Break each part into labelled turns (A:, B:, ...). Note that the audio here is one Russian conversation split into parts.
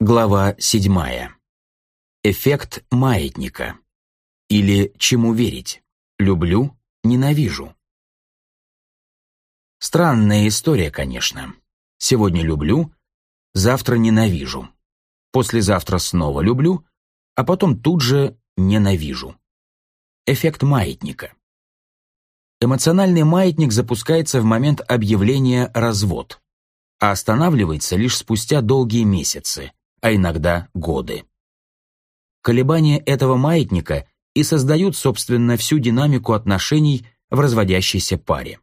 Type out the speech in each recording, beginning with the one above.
A: Глава 7. Эффект маятника. Или чему верить? Люблю, ненавижу. Странная история, конечно. Сегодня люблю, завтра ненавижу. Послезавтра снова люблю, а потом тут же ненавижу. Эффект маятника. Эмоциональный маятник запускается в момент объявления «развод», а останавливается лишь спустя долгие месяцы – а иногда годы. Колебания этого маятника и создают, собственно, всю динамику отношений в разводящейся паре.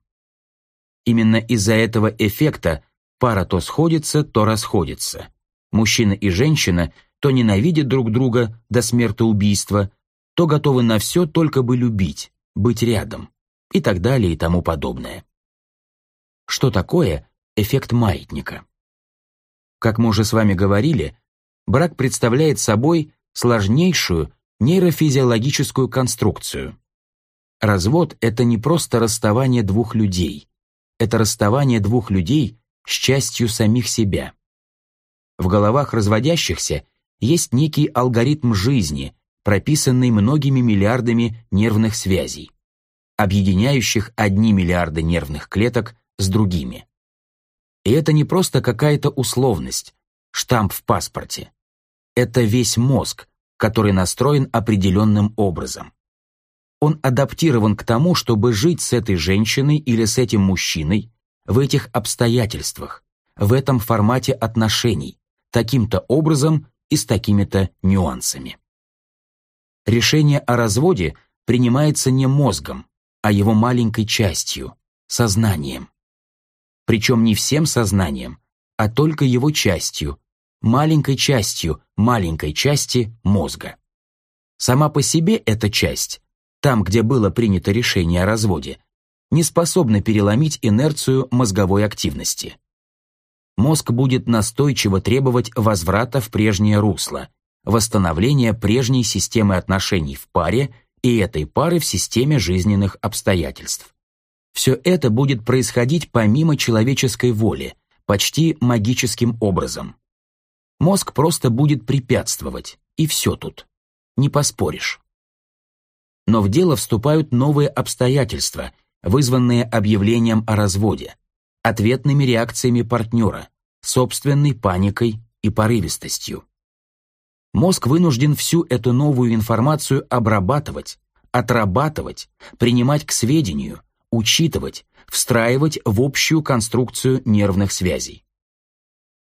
A: Именно из-за этого эффекта пара то сходится, то расходится. Мужчина и женщина то ненавидят друг друга до смертоубийства, то готовы на все только бы любить, быть рядом и так далее и тому подобное. Что такое эффект маятника? Как мы уже с вами говорили, брак представляет собой сложнейшую нейрофизиологическую конструкцию. Развод – это не просто расставание двух людей. Это расставание двух людей с частью самих себя. В головах разводящихся есть некий алгоритм жизни, прописанный многими миллиардами нервных связей, объединяющих одни миллиарды нервных клеток с другими. И это не просто какая-то условность, штамп в паспорте это весь мозг, который настроен определенным образом. Он адаптирован к тому, чтобы жить с этой женщиной или с этим мужчиной в этих обстоятельствах, в этом формате отношений, таким-то образом и с такими-то нюансами. Решение о разводе принимается не мозгом, а его маленькой частью, сознанием. Причем не всем сознанием, а только его частью, маленькой частью маленькой части мозга. Сама по себе эта часть, там, где было принято решение о разводе, не способна переломить инерцию мозговой активности. Мозг будет настойчиво требовать возврата в прежнее русло, восстановления прежней системы отношений в паре и этой пары в системе жизненных обстоятельств. Все это будет происходить помимо человеческой воли, почти магическим образом. Мозг просто будет препятствовать, и все тут. Не поспоришь. Но в дело вступают новые обстоятельства, вызванные объявлением о разводе, ответными реакциями партнера, собственной паникой и порывистостью. Мозг вынужден всю эту новую информацию обрабатывать, отрабатывать, принимать к сведению, учитывать, встраивать в общую конструкцию нервных связей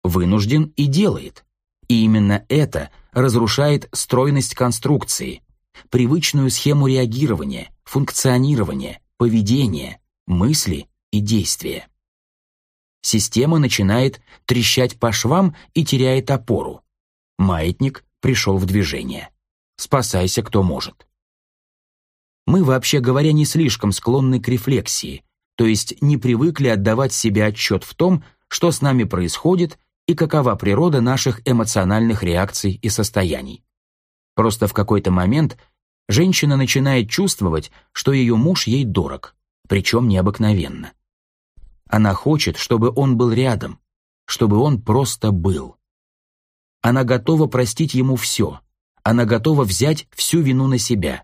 A: вынужден и делает. И именно это разрушает стройность конструкции, привычную схему реагирования, функционирования, поведения, мысли и действия. Система начинает трещать по швам и теряет опору. Маятник пришел в движение. Спасайся, кто может. Мы, вообще говоря, не слишком склонны к рефлексии, то есть не привыкли отдавать себе отчет в том, что с нами происходит и какова природа наших эмоциональных реакций и состояний. Просто в какой-то момент женщина начинает чувствовать, что ее муж ей дорог, причем необыкновенно. Она хочет, чтобы он был рядом, чтобы он просто был. Она готова простить ему все, она готова взять всю вину на себя.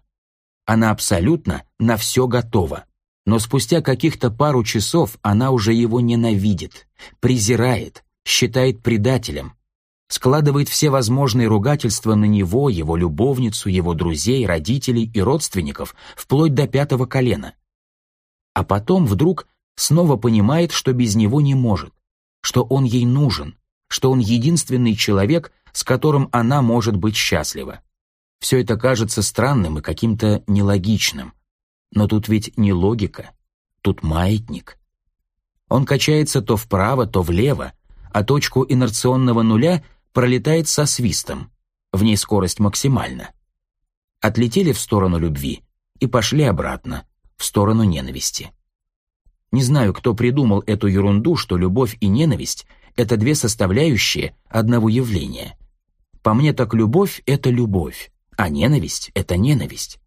A: Она абсолютно на все готова. Но спустя каких-то пару часов она уже его ненавидит, презирает, считает предателем, складывает все возможные ругательства на него, его любовницу, его друзей, родителей и родственников, вплоть до пятого колена. А потом вдруг снова понимает, что без него не может, что он ей нужен, что он единственный человек, с которым она может быть счастлива. Все это кажется странным и каким-то нелогичным. Но тут ведь не логика, тут маятник. Он качается то вправо, то влево, а точку инерционного нуля пролетает со свистом, в ней скорость максимальна. Отлетели в сторону любви и пошли обратно, в сторону ненависти. Не знаю, кто придумал эту ерунду, что любовь и ненависть — это две составляющие одного явления. По мне так любовь — это любовь, а ненависть — это ненависть.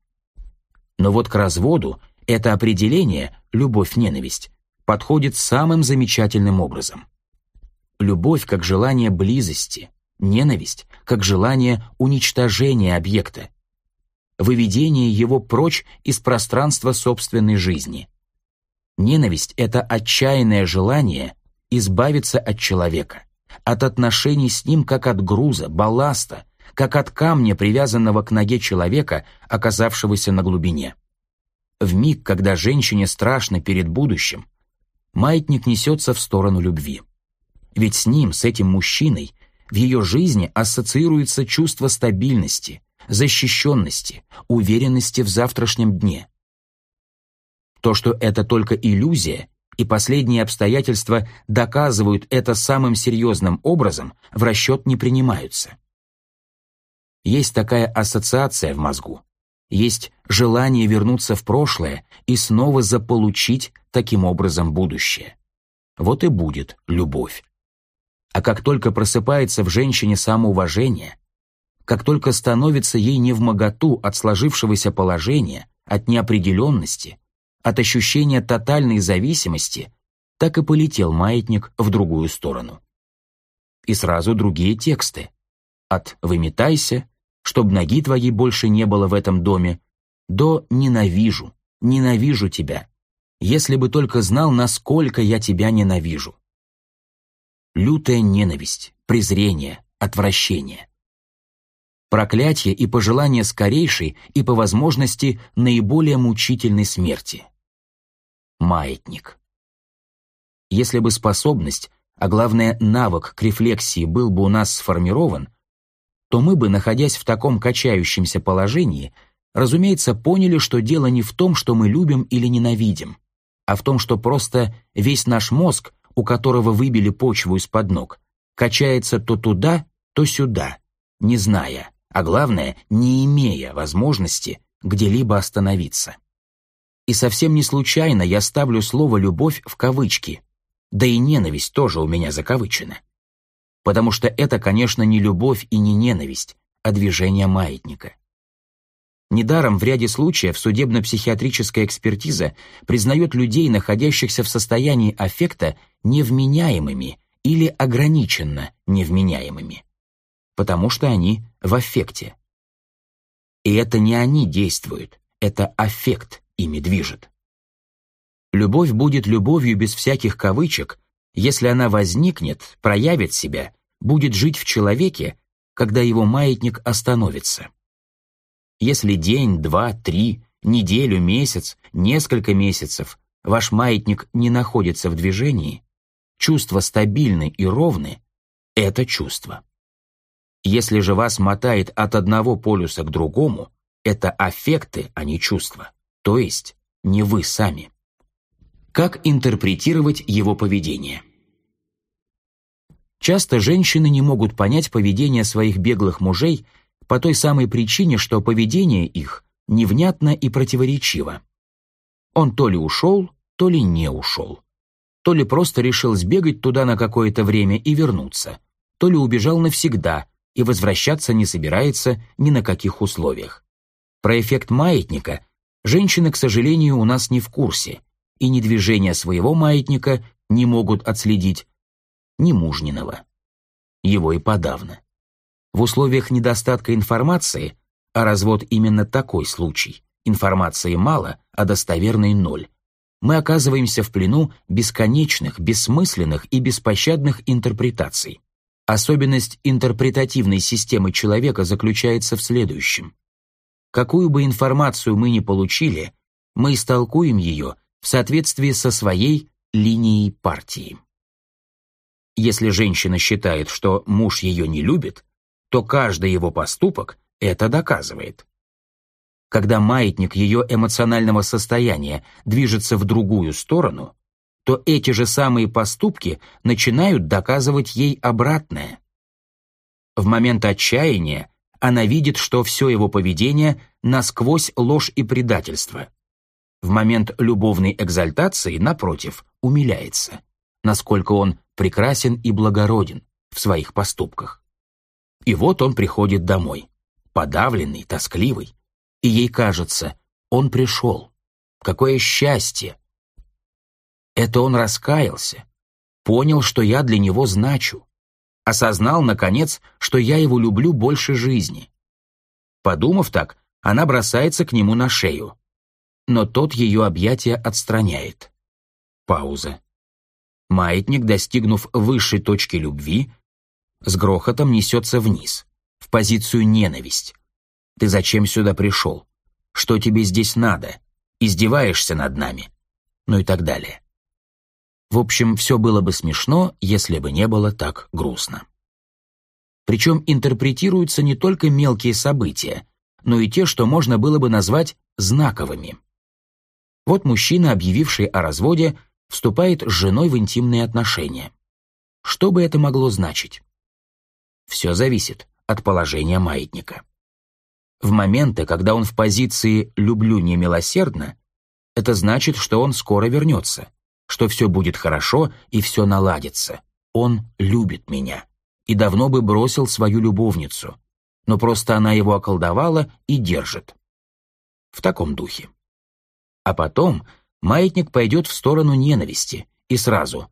A: Но вот к разводу это определение «любовь-ненависть» подходит самым замечательным образом. Любовь как желание близости, ненависть как желание уничтожения объекта, выведение его прочь из пространства собственной жизни. Ненависть — это отчаянное желание избавиться от человека, от отношений с ним как от груза, балласта, как от камня, привязанного к ноге человека, оказавшегося на глубине. В миг, когда женщине страшно перед будущим, маятник несется в сторону любви. Ведь с ним, с этим мужчиной, в ее жизни ассоциируется чувство стабильности, защищенности, уверенности в завтрашнем дне. То, что это только иллюзия, и последние обстоятельства доказывают это самым серьезным образом, в расчет не принимаются. Есть такая ассоциация в мозгу. Есть желание вернуться в прошлое и снова заполучить таким образом будущее. Вот и будет любовь. А как только просыпается в женщине самоуважение, как только становится ей невмоготу от сложившегося положения, от неопределенности, от ощущения тотальной зависимости, так и полетел маятник в другую сторону. И сразу другие тексты. От «выметайся», «чтоб ноги твоей больше не было в этом доме», до «ненавижу», «ненавижу тебя», «если бы только знал, насколько я тебя ненавижу». Лютая ненависть, презрение, отвращение. Проклятие и пожелание скорейшей и, по возможности, наиболее мучительной смерти. Маятник. Если бы способность, а главное навык к рефлексии был бы у нас сформирован, то мы бы, находясь в таком качающемся положении, разумеется, поняли, что дело не в том, что мы любим или ненавидим, а в том, что просто весь наш мозг у которого выбили почву из-под ног, качается то туда, то сюда, не зная, а главное, не имея возможности где-либо остановиться. И совсем не случайно я ставлю слово «любовь» в кавычки, да и ненависть тоже у меня закавычена. Потому что это, конечно, не любовь и не ненависть, а движение маятника. Недаром в ряде случаев судебно-психиатрическая экспертиза признает людей, находящихся в состоянии аффекта, невменяемыми или ограниченно невменяемыми, потому что они в аффекте. И это не они действуют, это аффект ими движет. Любовь будет любовью без всяких кавычек, если она возникнет, проявит себя, будет жить в человеке, когда его маятник остановится. Если день, два, три, неделю, месяц, несколько месяцев ваш маятник не находится в движении, чувства стабильны и ровны — это чувство. Если же вас мотает от одного полюса к другому, это аффекты, а не чувства, то есть не вы сами. Как интерпретировать его поведение? Часто женщины не могут понять поведение своих беглых мужей по той самой причине, что поведение их невнятно и противоречиво. Он то ли ушел, то ли не ушел. То ли просто решил сбегать туда на какое-то время и вернуться, то ли убежал навсегда и возвращаться не собирается ни на каких условиях. Про эффект маятника женщины, к сожалению, у нас не в курсе, и ни движения своего маятника не могут отследить, ни мужниного. Его и подавно. В условиях недостатка информации, а развод именно такой случай, информации мало, а достоверной ноль, мы оказываемся в плену бесконечных, бессмысленных и беспощадных интерпретаций. Особенность интерпретативной системы человека заключается в следующем. Какую бы информацию мы ни получили, мы истолкуем ее в соответствии со своей линией партии. Если женщина считает, что муж ее не любит, то каждый его поступок это доказывает. Когда маятник ее эмоционального состояния движется в другую сторону, то эти же самые поступки начинают доказывать ей обратное. В момент отчаяния она видит, что все его поведение насквозь ложь и предательство. В момент любовной экзальтации, напротив, умиляется, насколько он прекрасен и благороден в своих поступках. И вот он приходит домой, подавленный, тоскливый, и ей кажется, он пришел. Какое счастье! Это он раскаялся, понял, что я для него значу. Осознал, наконец, что я его люблю больше жизни. Подумав так, она бросается к нему на шею. Но тот ее объятия отстраняет. Пауза. Маятник, достигнув высшей точки любви, с грохотом несется вниз, в позицию ненависть. Ты зачем сюда пришел? Что тебе здесь надо? Издеваешься над нами? Ну и так далее. В общем, все было бы смешно, если бы не было так грустно. Причем интерпретируются не только мелкие события, но и те, что можно было бы назвать знаковыми. Вот мужчина, объявивший о разводе, вступает с женой в интимные отношения. Что бы это могло значить? Все зависит от положения маятника. В моменты, когда он в позиции «люблю немилосердно», это значит, что он скоро вернется, что все будет хорошо и все наладится. Он любит меня и давно бы бросил свою любовницу, но просто она его околдовала и держит. В таком духе. А потом маятник пойдет в сторону ненависти, и сразу.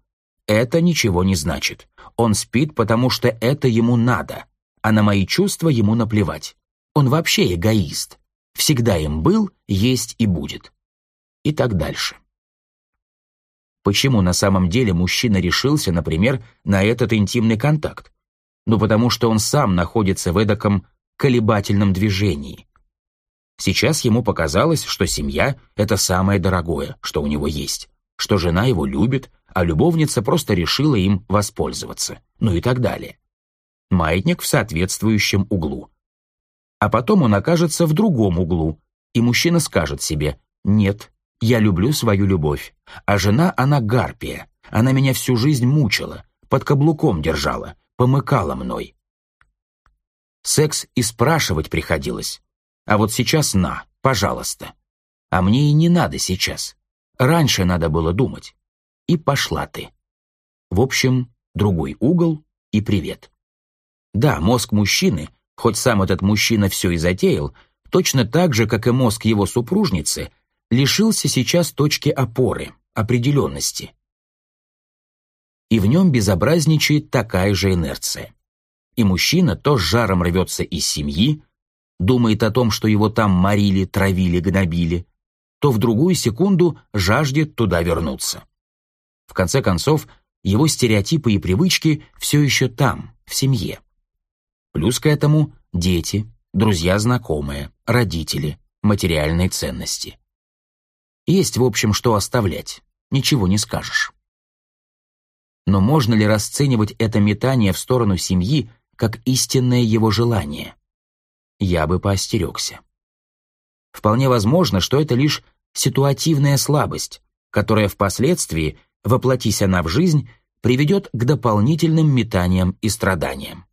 A: Это ничего не значит. Он спит, потому что это ему надо, а на мои чувства ему наплевать. Он вообще эгоист. Всегда им был, есть и будет. И так дальше. Почему на самом деле мужчина решился, например, на этот интимный контакт? Ну, потому что он сам находится в эдаком колебательном движении. Сейчас ему показалось, что семья — это самое дорогое, что у него есть, что жена его любит, а любовница просто решила им воспользоваться, ну и так далее. Маятник в соответствующем углу. А потом он окажется в другом углу, и мужчина скажет себе «нет, я люблю свою любовь, а жена, она гарпия, она меня всю жизнь мучила, под каблуком держала, помыкала мной. Секс и спрашивать приходилось, а вот сейчас на, пожалуйста. А мне и не надо сейчас. Раньше надо было думать. И пошла ты. В общем, другой угол и привет. Да, мозг мужчины, хоть сам этот мужчина все и затеял, точно так же, как и мозг его супружницы, лишился сейчас точки опоры, определенности. И в нем безобразничает такая же инерция. И мужчина то с жаром рвется из семьи, думает о том, что его там морили, травили, гнобили, то в другую секунду жаждет туда вернуться. В конце концов, его стереотипы и привычки все еще там, в семье. Плюс к этому дети, друзья-знакомые, родители, материальные ценности. Есть, в общем, что оставлять, ничего не скажешь. Но можно ли расценивать это метание в сторону семьи как истинное его желание? Я бы поостерегся. Вполне возможно, что это лишь ситуативная слабость, которая впоследствии, воплотись она в жизнь, приведет к дополнительным метаниям и страданиям.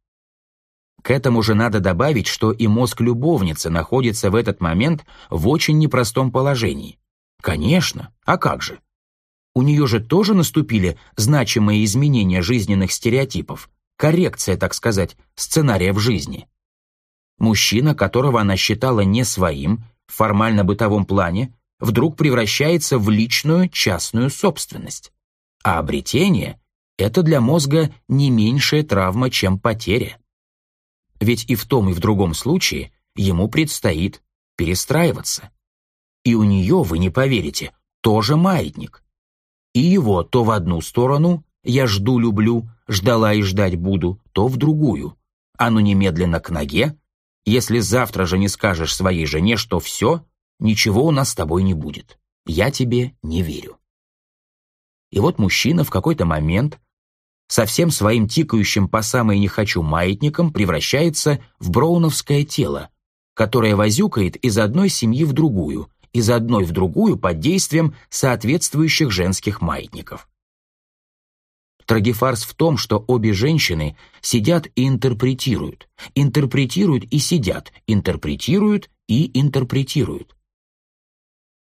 A: К этому же надо добавить, что и мозг любовницы находится в этот момент в очень непростом положении. Конечно, а как же? У нее же тоже наступили значимые изменения жизненных стереотипов, коррекция, так сказать, сценария в жизни. Мужчина, которого она считала не своим, в формально-бытовом плане, вдруг превращается в личную частную собственность. А обретение – это для мозга не меньшая травма, чем потеря. Ведь и в том, и в другом случае ему предстоит перестраиваться. И у нее, вы не поверите, тоже маятник. И его то в одну сторону «я жду, люблю, ждала и ждать буду», то в другую. А ну немедленно к ноге. Если завтра же не скажешь своей жене, что все, ничего у нас с тобой не будет. Я тебе не верю. И вот мужчина в какой-то момент со всем своим тикающим по самой не хочу маятником превращается в броуновское тело, которое возюкает из одной семьи в другую, из одной в другую под действием соответствующих женских маятников. Трагефарс в том, что обе женщины сидят и интерпретируют, интерпретируют и сидят, интерпретируют и интерпретируют.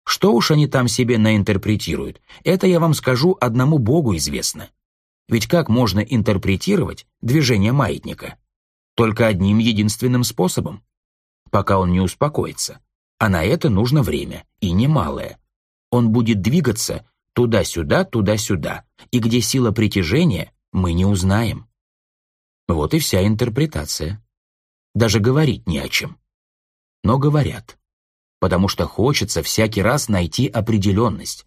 A: Что уж они там себе наинтерпретируют, это я вам скажу одному Богу известно. Ведь как можно интерпретировать движение маятника? Только одним единственным способом. Пока он не успокоится. А на это нужно время, и немалое. Он будет двигаться туда-сюда, туда-сюда, и где сила притяжения, мы не узнаем. Вот и вся интерпретация. Даже говорить не о чем. Но говорят. Потому что хочется всякий раз найти определенность.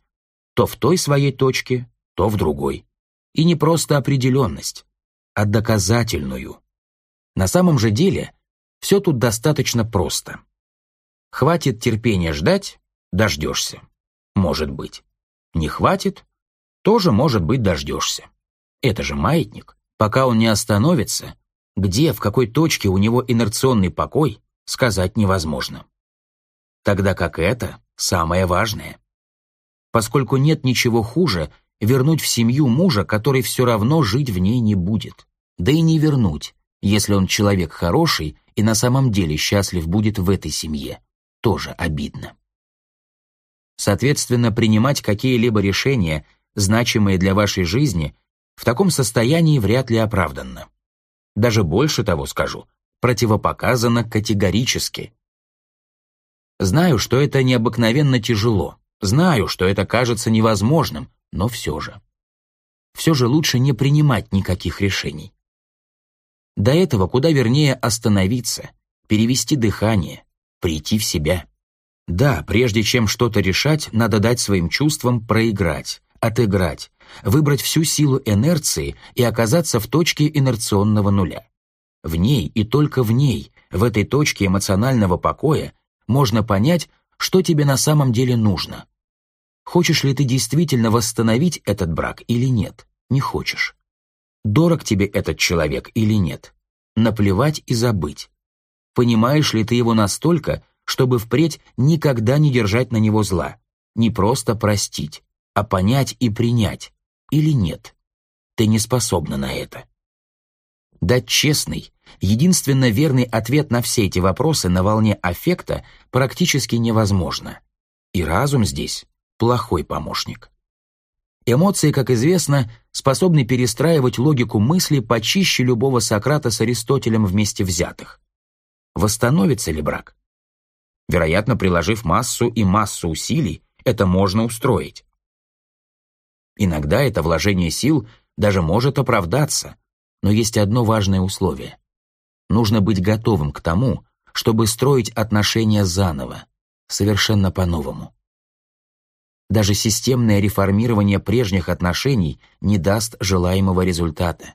A: То в той своей точке, то в другой. И не просто определенность, а доказательную. На самом же деле, все тут достаточно просто. Хватит терпения ждать, дождешься. Может быть. Не хватит, тоже, может быть, дождешься. Это же маятник. Пока он не остановится, где, в какой точке у него инерционный покой, сказать невозможно. Тогда как это самое важное. Поскольку нет ничего хуже вернуть в семью мужа, который все равно жить в ней не будет. Да и не вернуть, если он человек хороший и на самом деле счастлив будет в этой семье. Тоже обидно. Соответственно, принимать какие-либо решения, значимые для вашей жизни, в таком состоянии вряд ли оправданно. Даже больше того скажу, противопоказано категорически. Знаю, что это необыкновенно тяжело, знаю, что это кажется невозможным, но все же. Все же лучше не принимать никаких решений. До этого куда вернее остановиться, перевести дыхание, прийти в себя. Да, прежде чем что-то решать, надо дать своим чувствам проиграть, отыграть, выбрать всю силу инерции и оказаться в точке инерционного нуля. В ней и только в ней, в этой точке эмоционального покоя, можно понять, что тебе на самом деле нужно. Хочешь ли ты действительно восстановить этот брак или нет? Не хочешь. Дорог тебе этот человек или нет? Наплевать и забыть. Понимаешь ли ты его настолько, чтобы впредь никогда не держать на него зла, не просто простить, а понять и принять, или нет. Ты не способна на это. Дать честный, единственно верный ответ на все эти вопросы на волне аффекта практически невозможно. И разум здесь плохой помощник. Эмоции, как известно, способны перестраивать логику мысли почище любого Сократа с Аристотелем вместе взятых. Восстановится ли брак? Вероятно, приложив массу и массу усилий, это можно устроить. Иногда это вложение сил даже может оправдаться, но есть одно важное условие. Нужно быть готовым к тому, чтобы строить отношения заново, совершенно по-новому. Даже системное реформирование прежних отношений не даст желаемого результата.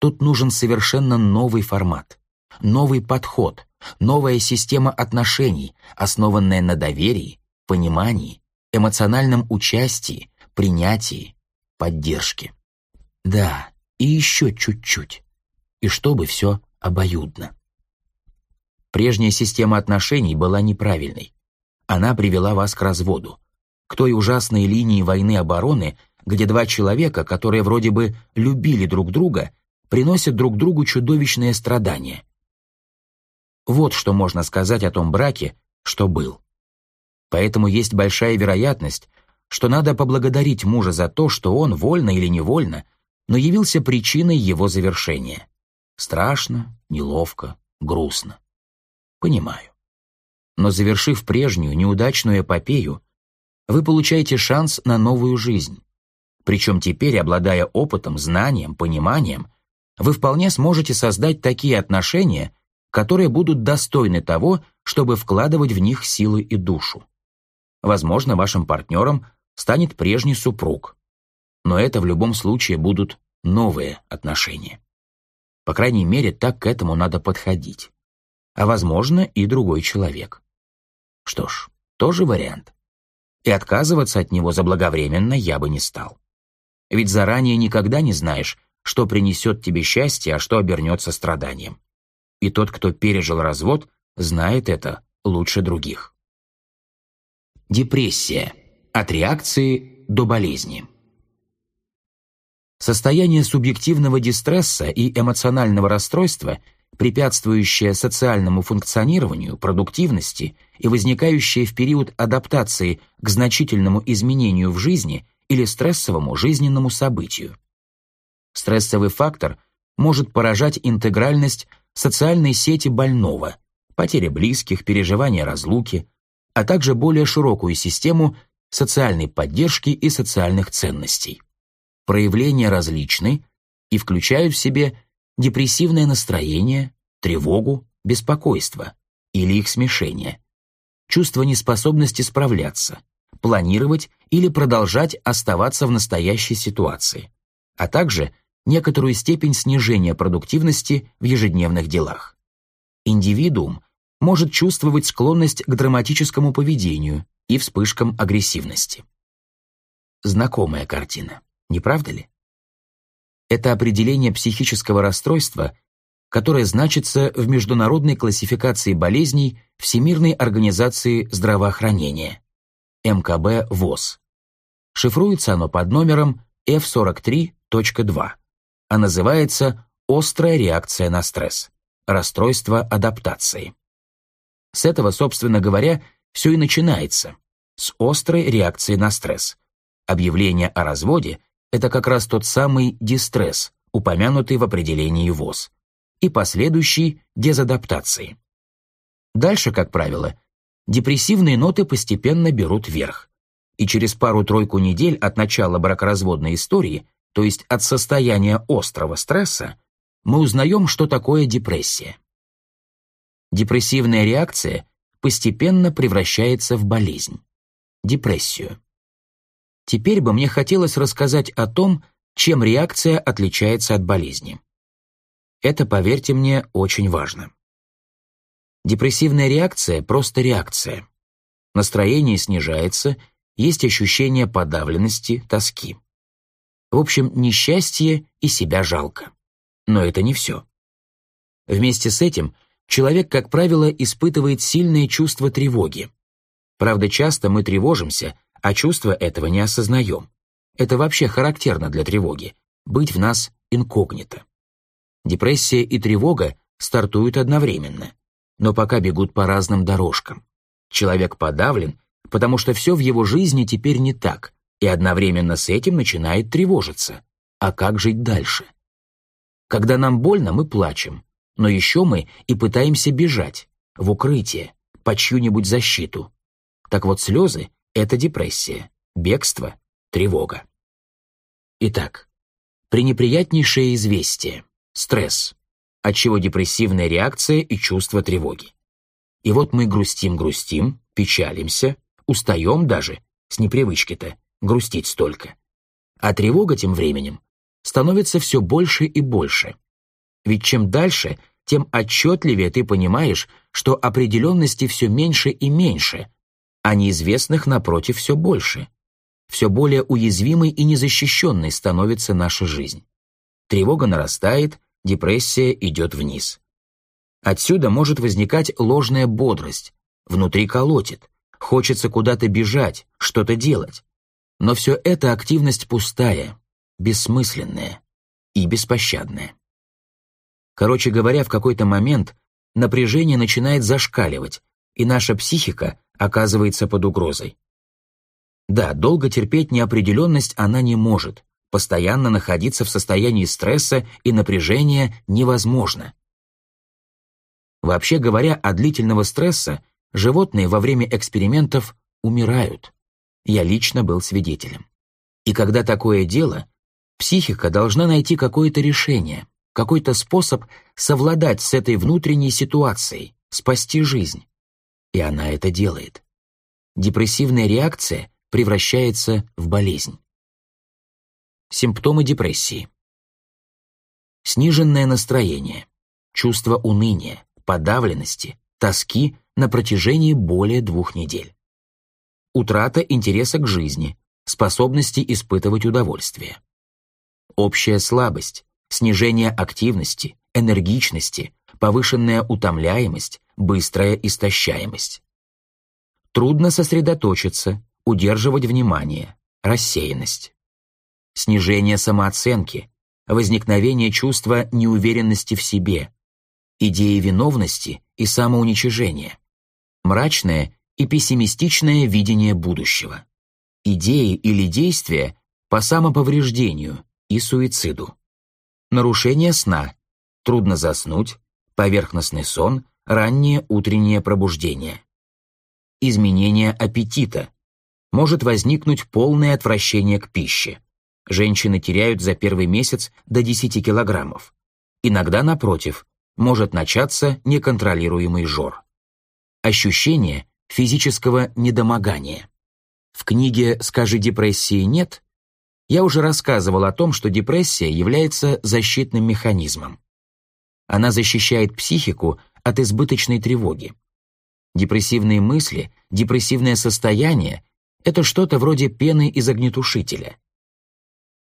A: Тут нужен совершенно новый формат, новый подход, новая система отношений, основанная на доверии, понимании, эмоциональном участии, принятии, поддержке. Да, и еще чуть-чуть. И чтобы все обоюдно. Прежняя система отношений была неправильной. Она привела вас к разводу, к той ужасной линии войны-обороны, где два человека, которые вроде бы любили друг друга, приносят друг другу чудовищные страдания. Вот что можно сказать о том браке, что был. Поэтому есть большая вероятность, что надо поблагодарить мужа за то, что он, вольно или невольно, но явился причиной его завершения. Страшно, неловко, грустно. Понимаю. Но завершив прежнюю неудачную эпопею, вы получаете шанс на новую жизнь. Причем теперь, обладая опытом, знанием, пониманием, вы вполне сможете создать такие отношения, которые будут достойны того, чтобы вкладывать в них силы и душу. Возможно, вашим партнером станет прежний супруг. Но это в любом случае будут новые отношения. По крайней мере, так к этому надо подходить. А возможно, и другой человек. Что ж, тоже вариант. И отказываться от него заблаговременно я бы не стал. Ведь заранее никогда не знаешь, что принесет тебе счастье, а что обернется страданием. И тот, кто пережил развод, знает это лучше других. Депрессия. От реакции до болезни. Состояние субъективного дистресса и эмоционального расстройства, препятствующее социальному функционированию, продуктивности и возникающее в период адаптации к значительному изменению в жизни или стрессовому жизненному событию. Стрессовый фактор может поражать интегральность социальной сети больного, потеря близких, переживания разлуки, а также более широкую систему социальной поддержки и социальных ценностей. Проявления различны и включают в себе депрессивное настроение, тревогу, беспокойство или их смешение, чувство неспособности справляться, планировать или продолжать оставаться в настоящей ситуации, а также некоторую степень снижения продуктивности в ежедневных делах. Индивидуум может чувствовать склонность к драматическому поведению и вспышкам агрессивности. Знакомая картина, не правда ли? Это определение психического расстройства, которое значится в международной классификации болезней Всемирной организации здравоохранения, МКБ ВОЗ. Шифруется оно под номером F43.2, а называется «острая реакция на стресс» расстройство адаптации. С этого, собственно говоря, все и начинается, с острой реакции на стресс. Объявление о разводе – это как раз тот самый дистресс, упомянутый в определении ВОЗ, и последующий дезадаптации. Дальше, как правило, депрессивные ноты постепенно берут верх, и через пару-тройку недель от начала бракоразводной истории, то есть от состояния острого стресса, мы узнаем, что такое депрессия. Депрессивная реакция постепенно превращается в болезнь – депрессию. Теперь бы мне хотелось рассказать о том, чем реакция отличается от болезни. Это, поверьте мне, очень важно. Депрессивная реакция – просто реакция. Настроение снижается, есть ощущение подавленности, тоски. В общем, несчастье и себя жалко. Но это не все. Вместе с этим человек, как правило, испытывает сильное чувство тревоги. Правда, часто мы тревожимся, а чувства этого не осознаем. Это вообще характерно для тревоги – быть в нас инкогнито. Депрессия и тревога стартуют одновременно, но пока бегут по разным дорожкам. Человек подавлен, потому что все в его жизни теперь не так, и одновременно с этим начинает тревожиться. А как жить дальше? Когда нам больно, мы плачем, но еще мы и пытаемся бежать, в укрытие, под чью-нибудь защиту. Так вот, слезы — это депрессия, бегство — тревога. Итак, пренеприятнейшее известие — стресс, отчего депрессивная реакция и чувство тревоги. И вот мы грустим-грустим, печалимся, устаем даже, с непривычки-то, грустить столько. А тревога тем временем становится все больше и больше. Ведь чем дальше, тем отчетливее ты понимаешь, что определенности все меньше и меньше, а неизвестных, напротив, все больше. Все более уязвимой и незащищенной становится наша жизнь. Тревога нарастает, депрессия идет вниз. Отсюда может возникать ложная бодрость, внутри колотит, хочется куда-то бежать, что-то делать. Но все это активность пустая, бессмысленное и беспощадное. Короче говоря, в какой-то момент напряжение начинает зашкаливать, и наша психика оказывается под угрозой. Да, долго терпеть неопределенность она не может, постоянно находиться в состоянии стресса и напряжения невозможно. Вообще говоря, от длительного стресса животные во время экспериментов умирают. Я лично был свидетелем. И когда такое дело, Психика должна найти какое-то решение, какой-то способ совладать с этой внутренней ситуацией, спасти жизнь. И она это делает. Депрессивная реакция превращается в болезнь. Симптомы депрессии. Сниженное настроение, чувство уныния, подавленности, тоски на протяжении более двух недель. Утрата интереса к жизни, способности испытывать удовольствие общая слабость, снижение активности, энергичности, повышенная утомляемость, быстрая истощаемость. Трудно сосредоточиться, удерживать внимание, рассеянность. Снижение самооценки, возникновение чувства неуверенности в себе, идеи виновности и самоуничижения, мрачное и пессимистичное видение будущего, идеи или действия по самоповреждению, и суициду. Нарушение сна, трудно заснуть, поверхностный сон, раннее утреннее пробуждение. Изменение аппетита. Может возникнуть полное отвращение к пище. Женщины теряют за первый месяц до 10 килограммов. Иногда, напротив, может начаться неконтролируемый жор. Ощущение физического недомогания. В книге «Скажи депрессии нет» я уже рассказывал о том, что депрессия является защитным механизмом. Она защищает психику от избыточной тревоги. Депрессивные мысли, депрессивное состояние – это что-то вроде пены из огнетушителя.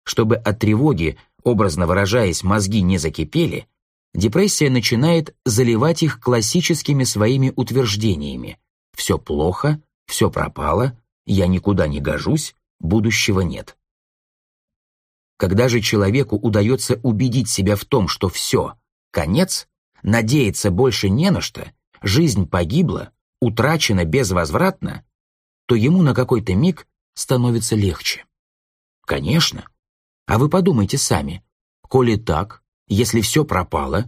A: Чтобы от тревоги, образно выражаясь, мозги не закипели, депрессия начинает заливать их классическими своими утверждениями «все плохо», «все пропало», «я никуда не гожусь», «будущего нет». Когда же человеку удается убедить себя в том, что все, конец, надеяться больше не на что, жизнь погибла, утрачена безвозвратно, то ему на какой-то миг становится легче. Конечно. А вы подумайте сами, коли так, если все пропало,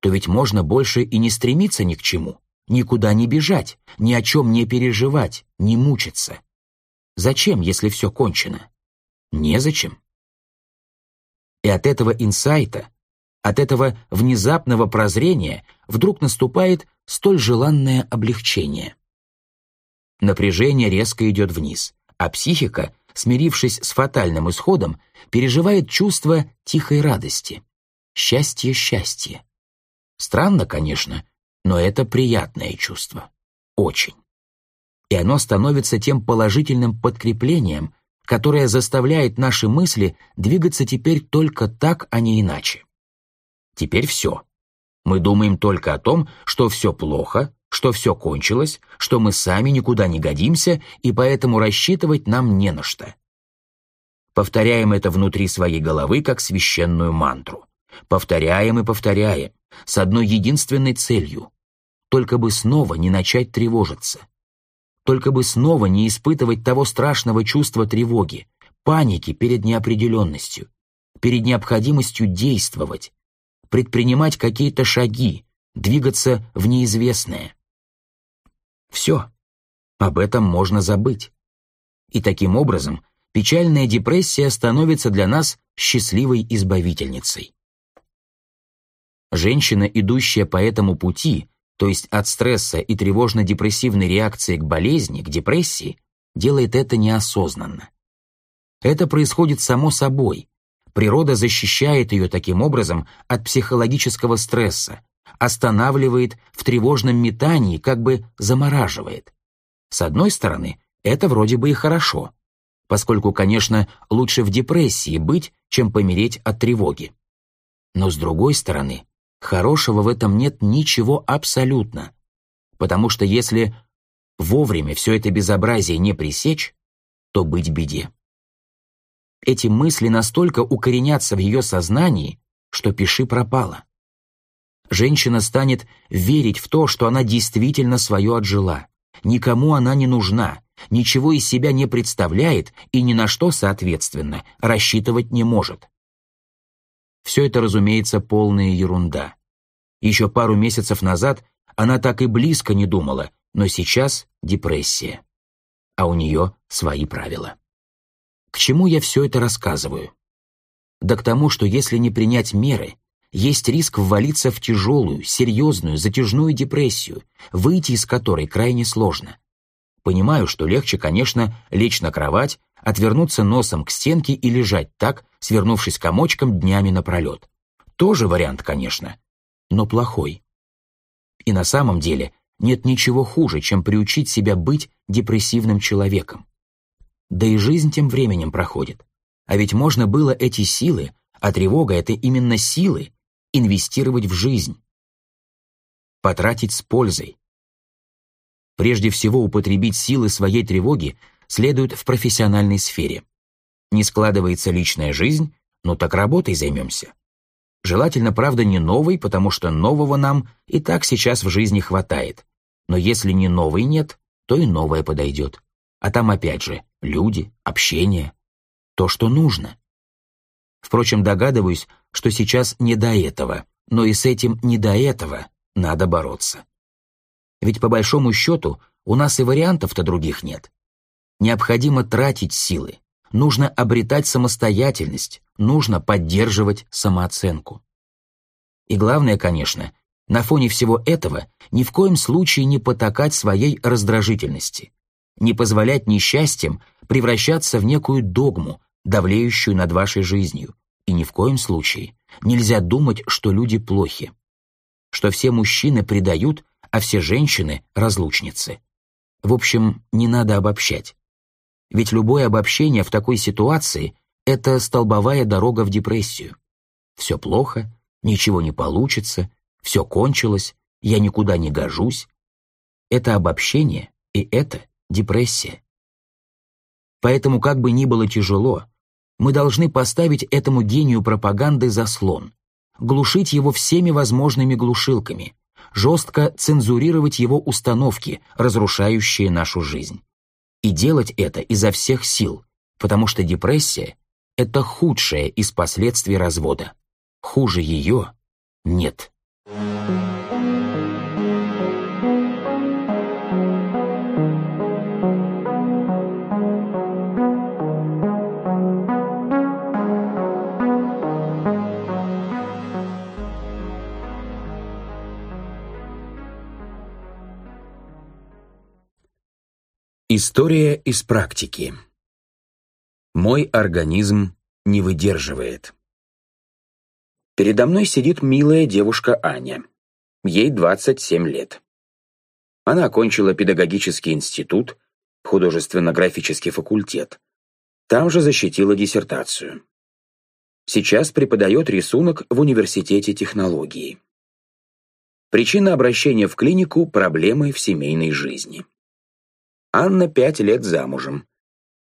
A: то ведь можно больше и не стремиться ни к чему, никуда не бежать, ни о чем не переживать, не мучиться. Зачем, если все кончено? Незачем. И от этого инсайта, от этого внезапного прозрения вдруг наступает столь желанное облегчение. Напряжение резко идет вниз, а психика, смирившись с фатальным исходом, переживает чувство тихой радости. Счастье-счастье. Странно, конечно, но это приятное чувство. Очень. И оно становится тем положительным подкреплением, которая заставляет наши мысли двигаться теперь только так, а не иначе. Теперь все. Мы думаем только о том, что все плохо, что все кончилось, что мы сами никуда не годимся, и поэтому рассчитывать нам не на что. Повторяем это внутри своей головы как священную мантру. Повторяем и повторяем, с одной единственной целью. Только бы снова не начать тревожиться только бы снова не испытывать того страшного чувства тревоги, паники перед неопределенностью, перед необходимостью действовать, предпринимать какие-то шаги, двигаться в неизвестное. Все, об этом можно забыть. И таким образом печальная депрессия становится для нас счастливой избавительницей. Женщина, идущая по этому пути, то есть от стресса и тревожно-депрессивной реакции к болезни, к депрессии, делает это неосознанно. Это происходит само собой. Природа защищает ее таким образом от психологического стресса, останавливает в тревожном метании, как бы замораживает. С одной стороны, это вроде бы и хорошо, поскольку, конечно, лучше в депрессии быть, чем помереть от тревоги. Но с другой стороны, Хорошего в этом нет ничего абсолютно. Потому что если вовремя все это безобразие не пресечь, то быть беде. Эти мысли настолько укоренятся в ее сознании, что пиши пропало. Женщина станет верить в то, что она действительно свое отжила. Никому она не нужна, ничего из себя не представляет и ни на что, соответственно, рассчитывать не может. Все это, разумеется, полная ерунда. Еще пару месяцев назад она так и близко не думала, но сейчас депрессия. А у нее свои правила. К чему я все это рассказываю? Да к тому, что если не принять меры, есть риск ввалиться в тяжелую, серьезную, затяжную депрессию, выйти из которой крайне сложно. Понимаю, что легче, конечно, лечь на кровать, отвернуться носом к стенке и лежать так, свернувшись комочком днями напролет. Тоже вариант, конечно, но плохой. И на самом деле нет ничего хуже, чем приучить себя быть депрессивным человеком. Да и жизнь тем временем проходит. А ведь можно было эти силы, а тревога — это именно силы, инвестировать в жизнь. Потратить с пользой. Прежде всего употребить силы своей тревоги следует в профессиональной сфере. Не складывается личная жизнь, ну так работой займемся. Желательно, правда, не новый, потому что нового нам и так сейчас в жизни хватает. Но если не новый нет, то и новое подойдет. А там опять же люди, общение, то, что нужно. Впрочем, догадываюсь, что сейчас не до этого, но и с этим не до этого надо бороться. Ведь по большому счету у нас и вариантов-то других нет. Необходимо тратить силы, нужно обретать самостоятельность, нужно поддерживать самооценку. И главное, конечно, на фоне всего этого ни в коем случае не потакать своей раздражительности, не позволять несчастьям превращаться в некую догму, давлеющую над вашей жизнью, и ни в коем случае нельзя думать, что люди плохи, что все мужчины предают, а все женщины — разлучницы. В общем, не надо обобщать. Ведь любое обобщение в такой ситуации — это столбовая дорога в депрессию. Все плохо, ничего не получится, все кончилось, я никуда не гожусь. Это обобщение, и это депрессия. Поэтому, как бы ни было тяжело, мы должны поставить этому гению пропаганды заслон, глушить его всеми возможными глушилками, жестко цензурировать его установки, разрушающие нашу жизнь. И делать это изо всех сил, потому что депрессия — это худшее из последствий развода. Хуже ее нет. История из практики. Мой организм не выдерживает. Передо мной сидит милая девушка Аня. Ей 27 лет. Она окончила педагогический институт, художественно-графический факультет. Там же защитила диссертацию. Сейчас преподает рисунок в университете технологии. Причина обращения в клинику – проблемы в семейной жизни. Анна пять лет замужем.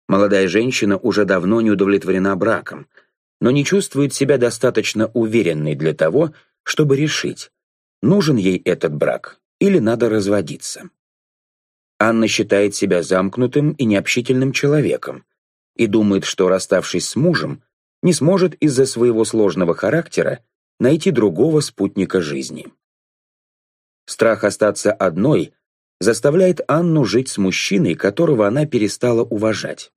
A: Молодая женщина уже давно не удовлетворена браком, но не чувствует себя достаточно уверенной для того, чтобы решить, нужен ей этот брак или надо разводиться. Анна считает себя замкнутым и необщительным человеком и думает, что, расставшись с мужем, не сможет из-за своего сложного характера найти другого спутника жизни. Страх остаться одной заставляет Анну жить с мужчиной, которого она перестала уважать.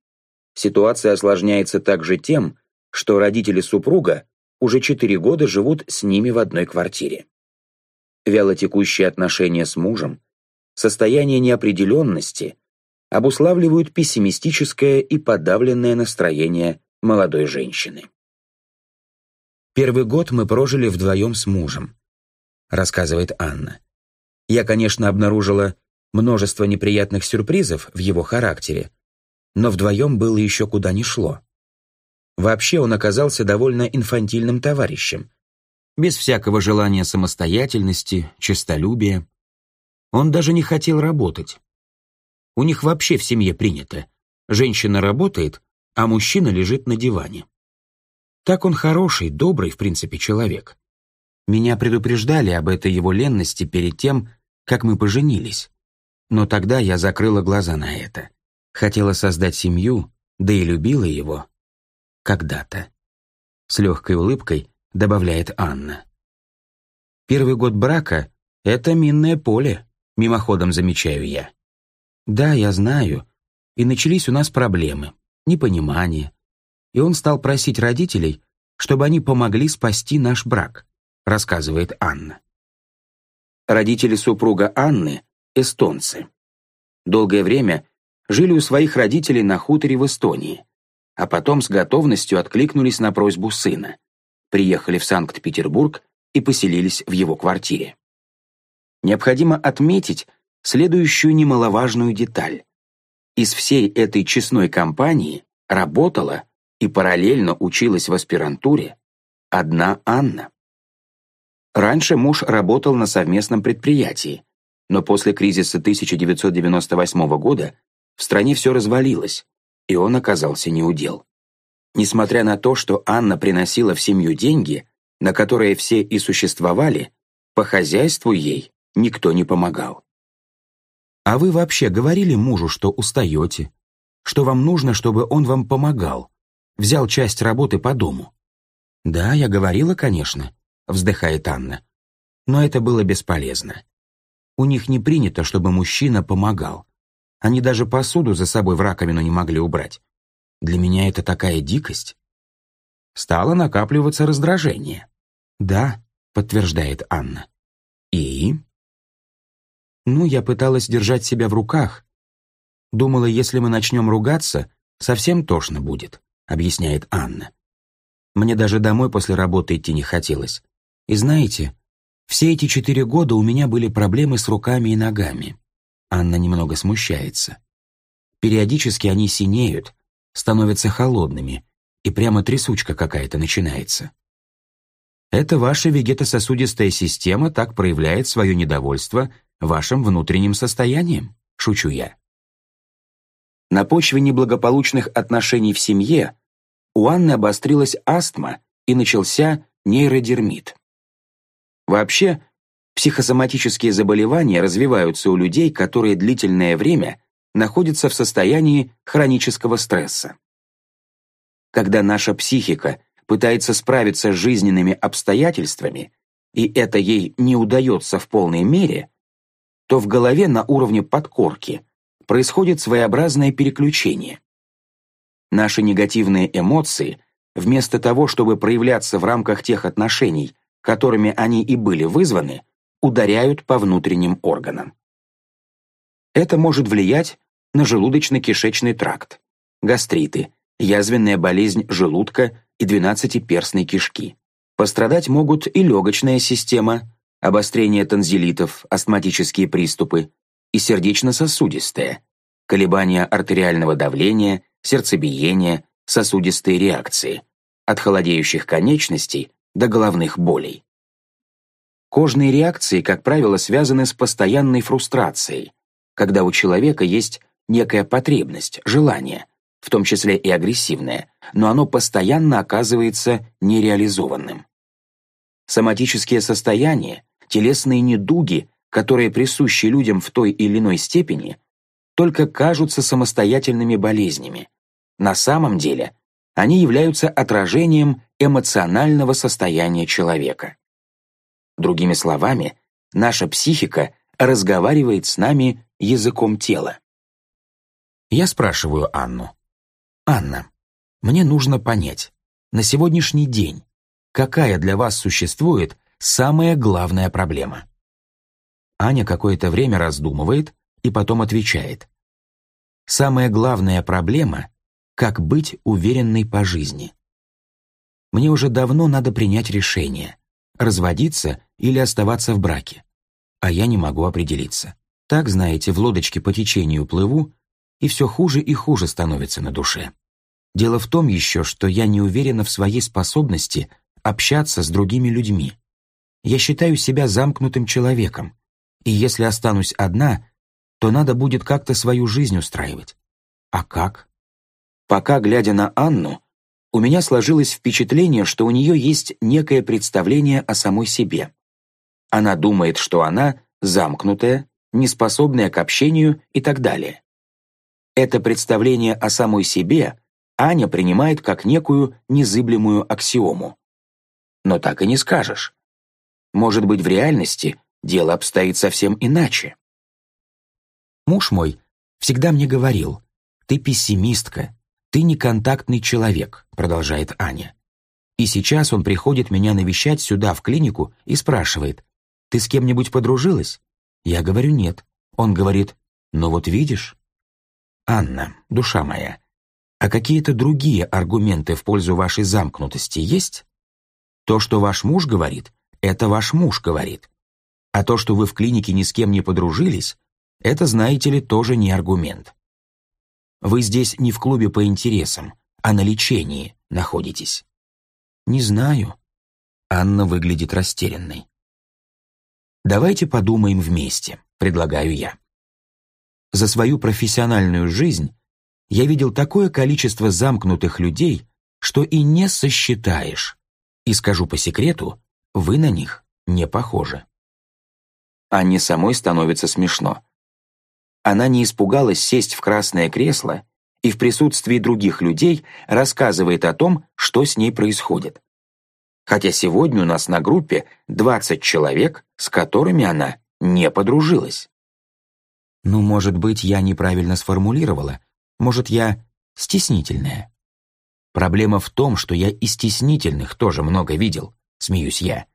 A: Ситуация осложняется также тем, что родители супруга уже четыре года живут с ними в одной квартире. Вялотекущие отношения с мужем, состояние неопределенности обуславливают пессимистическое и подавленное настроение молодой женщины. «Первый год мы прожили вдвоем с мужем», — рассказывает Анна. «Я, конечно, обнаружила множество неприятных сюрпризов в его характере, но вдвоем было еще куда ни шло. Вообще он оказался довольно инфантильным товарищем, без всякого желания самостоятельности, честолюбия. Он даже не хотел работать. У них вообще в семье принято. Женщина работает, а мужчина лежит на диване. Так он хороший, добрый, в принципе, человек. Меня предупреждали об этой его ленности перед тем, как мы поженились. Но тогда я закрыла глаза на это. Хотела создать семью, да и любила его. Когда-то. С легкой улыбкой добавляет Анна. Первый год брака — это минное поле, мимоходом замечаю я. Да, я знаю. И начались у нас проблемы, непонимание. И он стал просить родителей, чтобы они помогли спасти наш брак, рассказывает Анна. Родители супруга Анны эстонцы. Долгое время жили у своих родителей на хуторе в Эстонии, а потом с готовностью откликнулись на просьбу сына. Приехали в Санкт-Петербург и поселились в его квартире. Необходимо отметить следующую немаловажную деталь. Из всей этой честной компании работала и параллельно училась в аспирантуре одна Анна. Раньше муж работал на совместном предприятии, но после кризиса 1998 года в стране все развалилось, и он оказался неудел. Несмотря на то, что Анна приносила в семью деньги, на которые все и существовали, по хозяйству ей никто не помогал. «А вы вообще говорили мужу, что устаете? Что вам нужно, чтобы он вам помогал? Взял часть работы по дому?» «Да, я говорила, конечно», — вздыхает Анна. «Но это было бесполезно. У них не принято, чтобы мужчина помогал. Они даже посуду за собой в раковину не могли убрать. Для меня это такая дикость. Стало накапливаться раздражение. Да, — подтверждает Анна. «И?» «Ну, я пыталась держать себя в руках. Думала, если мы начнем ругаться, совсем тошно будет», — объясняет Анна. «Мне даже домой после работы идти не хотелось. И знаете, все эти четыре года у меня были проблемы с руками и ногами». Анна немного смущается. Периодически они синеют, становятся холодными, и прямо трясучка какая-то начинается. Это ваша вегетососудистая система так проявляет свое недовольство вашим внутренним состоянием, шучу я. На почве неблагополучных отношений в семье у Анны обострилась астма и начался нейродермит. Вообще, психосоматические заболевания развиваются у людей, которые длительное время находятся в состоянии хронического стресса. Когда наша психика пытается справиться с жизненными обстоятельствами, и это ей не удается в полной мере, то в голове на уровне подкорки происходит своеобразное переключение. Наши негативные эмоции, вместо того, чтобы проявляться в рамках тех отношений, которыми они и были вызваны, ударяют по внутренним органам. Это может влиять на желудочно-кишечный тракт, гастриты, язвенная болезнь желудка и двенадцатиперстной кишки. Пострадать могут и легочная система, обострение танзелитов, астматические приступы, и сердечно-сосудистая, колебания артериального давления, сердцебиения, сосудистые реакции, от холодеющих конечностей до головных болей. Кожные реакции, как правило, связаны с постоянной фрустрацией, когда у человека есть некая потребность, желание, в том числе и агрессивное, но оно постоянно оказывается нереализованным. Соматические состояния, телесные недуги, которые присущи людям в той или иной степени, только кажутся самостоятельными болезнями. На самом деле они являются отражением эмоционального состояния человека. Другими словами, наша психика разговаривает с нами языком тела. Я спрашиваю Анну. «Анна, мне нужно понять, на сегодняшний день, какая для вас существует самая главная проблема?» Аня какое-то время раздумывает и потом отвечает. «Самая главная проблема — как быть уверенной по жизни. Мне уже давно надо принять решение, разводиться или оставаться в браке. А я не могу определиться. Так, знаете, в лодочке по течению плыву, и все хуже и хуже становится на душе. Дело в том еще, что я не уверена в своей способности общаться с другими людьми. Я считаю себя замкнутым человеком, и если останусь одна, то надо будет как-то свою жизнь устраивать. А как? Пока, глядя на Анну, у меня сложилось впечатление, что у нее есть некое представление о самой себе. Она думает, что она замкнутая, неспособная к общению и так далее. Это представление о самой себе Аня принимает как некую незыблемую аксиому. Но так и не скажешь. Может быть, в реальности дело обстоит совсем иначе. Муж мой всегда мне говорил, ты пессимистка, ты неконтактный человек, продолжает Аня. И сейчас он приходит меня навещать сюда, в клинику, и спрашивает, ты с кем-нибудь подружилась? Я говорю, нет. Он говорит, ну вот видишь. Анна, душа моя, а какие-то другие аргументы в пользу вашей замкнутости есть? То, что ваш муж говорит, это ваш муж говорит. А то, что вы в клинике ни с кем не подружились, это, знаете ли, тоже не аргумент. Вы здесь не в клубе по интересам, а на лечении находитесь. Не знаю. Анна выглядит растерянной. Давайте подумаем вместе, предлагаю я. За свою профессиональную жизнь я видел такое количество замкнутых людей, что и не сосчитаешь. И скажу по секрету, вы на них не похожи. Анне самой становится смешно. Она не испугалась сесть в красное кресло и в присутствии других людей рассказывает о том, что с ней происходит. Хотя сегодня у нас на группе 20 человек, с которыми она не подружилась. Ну, может быть, я неправильно сформулировала, может, я стеснительная? Проблема в том, что я и стеснительных тоже много видел, смеюсь я.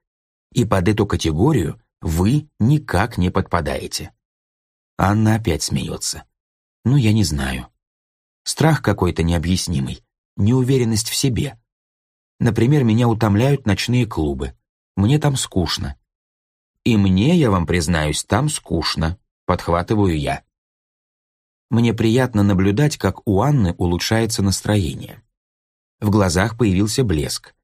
A: и под эту категорию вы никак не подпадаете. Анна опять смеется. Ну, я не знаю. Страх какой-то необъяснимый, неуверенность в себе. Например, меня утомляют ночные клубы. Мне там скучно. И мне, я вам признаюсь, там скучно, подхватываю я. Мне приятно наблюдать, как у Анны улучшается настроение. В глазах появился блеск.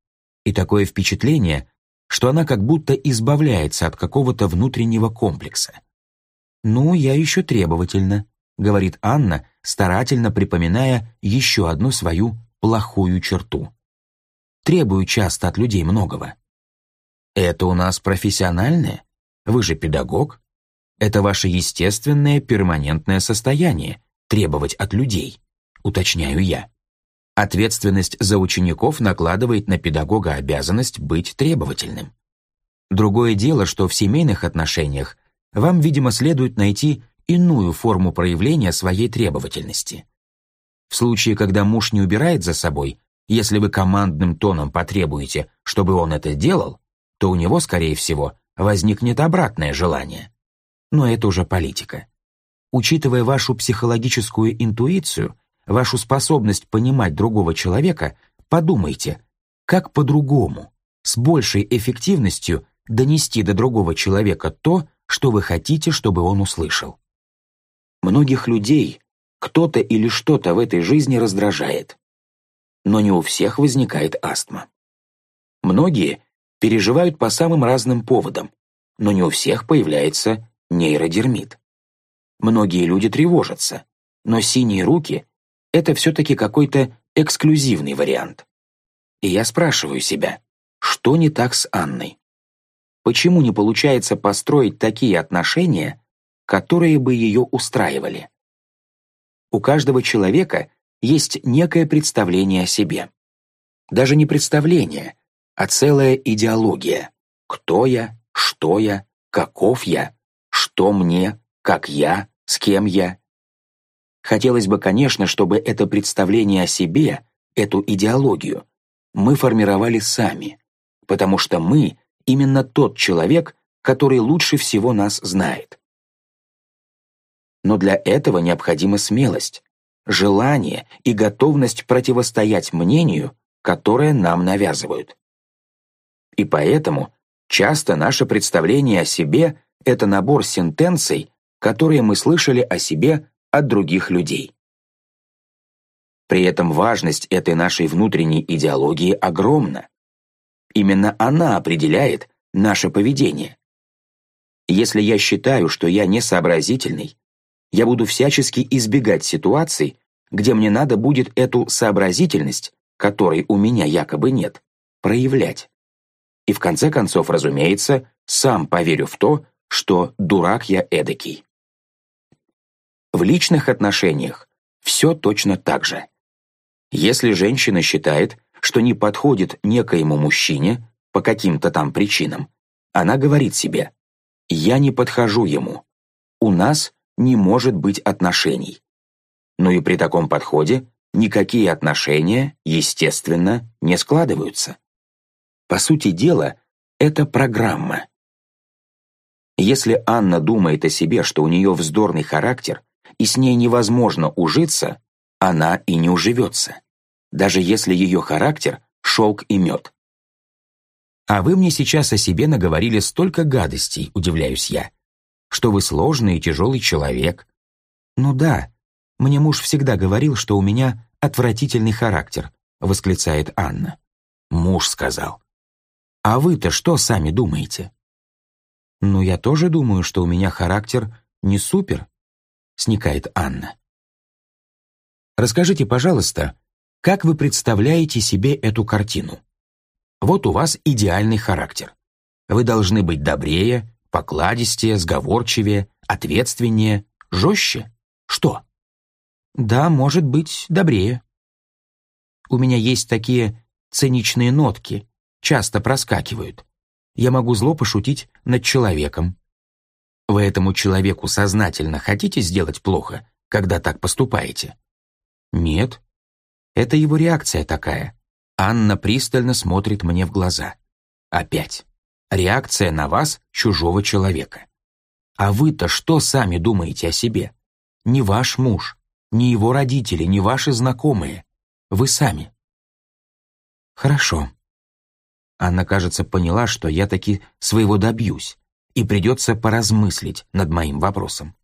A: И такое впечатление, что она как будто избавляется от какого-то внутреннего комплекса. «Ну, я еще требовательна», — говорит Анна, старательно припоминая еще одну свою плохую черту. «Требую часто от людей многого». «Это у нас профессиональное? Вы же педагог. Это ваше естественное перманентное состояние — требовать от людей», — уточняю я. Ответственность за учеников накладывает на педагога обязанность быть требовательным. Другое дело, что в семейных отношениях вам, видимо, следует найти иную форму проявления своей требовательности. В случае, когда муж не убирает за собой, если вы командным тоном потребуете, чтобы он это делал, то у него, скорее всего, возникнет обратное желание. Но это уже политика. Учитывая вашу психологическую интуицию, вашу способность понимать другого человека, подумайте, как по-другому, с большей эффективностью донести до другого человека то, что вы хотите, чтобы он услышал. Многих людей кто-то или что-то в этой жизни раздражает. Но не у всех возникает астма. Многие переживают по самым разным поводам, но не у всех появляется нейродермит. Многие люди тревожатся, но синие руки — это все-таки какой-то эксклюзивный вариант. И я спрашиваю себя, что не так с Анной? Почему не получается построить такие отношения, которые бы ее устраивали? У каждого человека есть некое представление о себе. Даже не представление, а целая идеология. Кто я, что я, каков я, что мне, как я, с кем я. Хотелось бы, конечно, чтобы это представление о себе, эту идеологию, мы формировали сами, потому что мы именно тот человек, который лучше всего нас знает. Но для этого необходима смелость, желание и готовность противостоять мнению, которое нам навязывают. И поэтому часто наше представление о себе — это набор сентенций, которые мы слышали о себе от других людей. При этом важность этой нашей внутренней идеологии огромна. Именно она определяет наше поведение. Если я считаю, что я несообразительный, я буду всячески избегать ситуаций, где мне надо будет эту сообразительность, которой у меня якобы нет, проявлять. И в конце концов, разумеется, сам поверю в то, что дурак я эдакий. В личных отношениях все точно так же. Если женщина считает, что не подходит некоему мужчине по каким-то там причинам, она говорит себе «я не подхожу ему, у нас не может быть отношений». Но и при таком подходе никакие отношения, естественно, не складываются. По сути дела, это программа. Если Анна думает о себе, что у нее вздорный характер, и с ней невозможно ужиться, она и не уживется даже если ее характер — шелк и мед. «А вы мне сейчас о себе наговорили столько гадостей», — удивляюсь я, «что вы сложный и тяжелый человек». «Ну да, мне муж всегда говорил, что у меня отвратительный характер», — восклицает Анна. Муж сказал. «А вы-то что сами думаете?» «Ну, я тоже думаю, что у меня характер не супер», — сникает Анна. «Расскажите, пожалуйста, как вы представляете себе эту картину? Вот у вас идеальный характер. Вы должны быть добрее, покладистее, сговорчивее, ответственнее, жестче. Что? Да, может быть, добрее. У меня есть такие циничные нотки, часто проскакивают. Я могу зло пошутить над человеком. Вы этому человеку сознательно хотите сделать плохо, когда так поступаете? Нет, это его реакция такая. Анна пристально смотрит мне в глаза. Опять. реакция на вас чужого человека. А вы-то что сами думаете о себе? Не ваш муж, не его родители, не ваши знакомые. Вы сами. Хорошо. Анна, кажется, поняла, что я таки своего добьюсь, и придется поразмыслить над моим вопросом.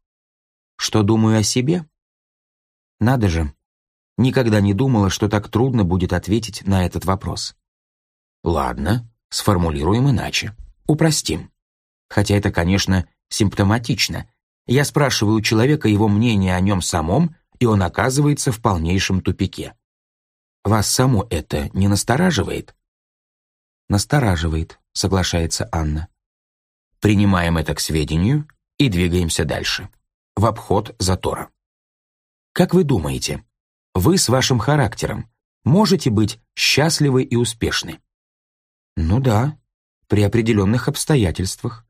A: Что думаю о себе? Надо же, никогда не думала, что так трудно будет ответить на этот вопрос. Ладно, сформулируем иначе. Упростим. Хотя это, конечно, симптоматично. Я спрашиваю у человека его мнение о нем самом, и он оказывается в полнейшем тупике. Вас само это не настораживает? Настораживает, соглашается Анна. Принимаем это к сведению и двигаемся дальше. В обход затора. Как вы думаете, вы с вашим характером можете быть счастливы и успешны? Ну да, при определенных обстоятельствах.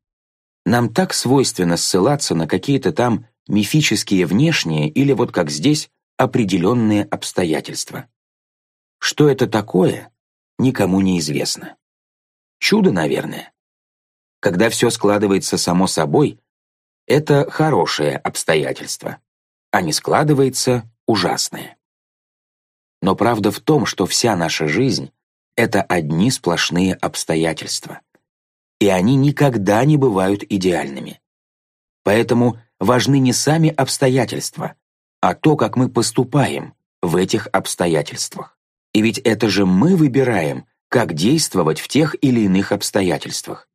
A: Нам так свойственно ссылаться на какие-то там мифические внешние или вот как здесь определенные обстоятельства. Что это такое, никому не известно. Чудо, наверное. Когда все складывается само собой, это хорошее обстоятельство, а не складывается ужасное. Но правда в том, что вся наша жизнь — это одни сплошные обстоятельства и они никогда не бывают идеальными. Поэтому важны не сами обстоятельства, а то, как мы поступаем в этих обстоятельствах. И ведь это же мы выбираем, как действовать в тех или иных обстоятельствах.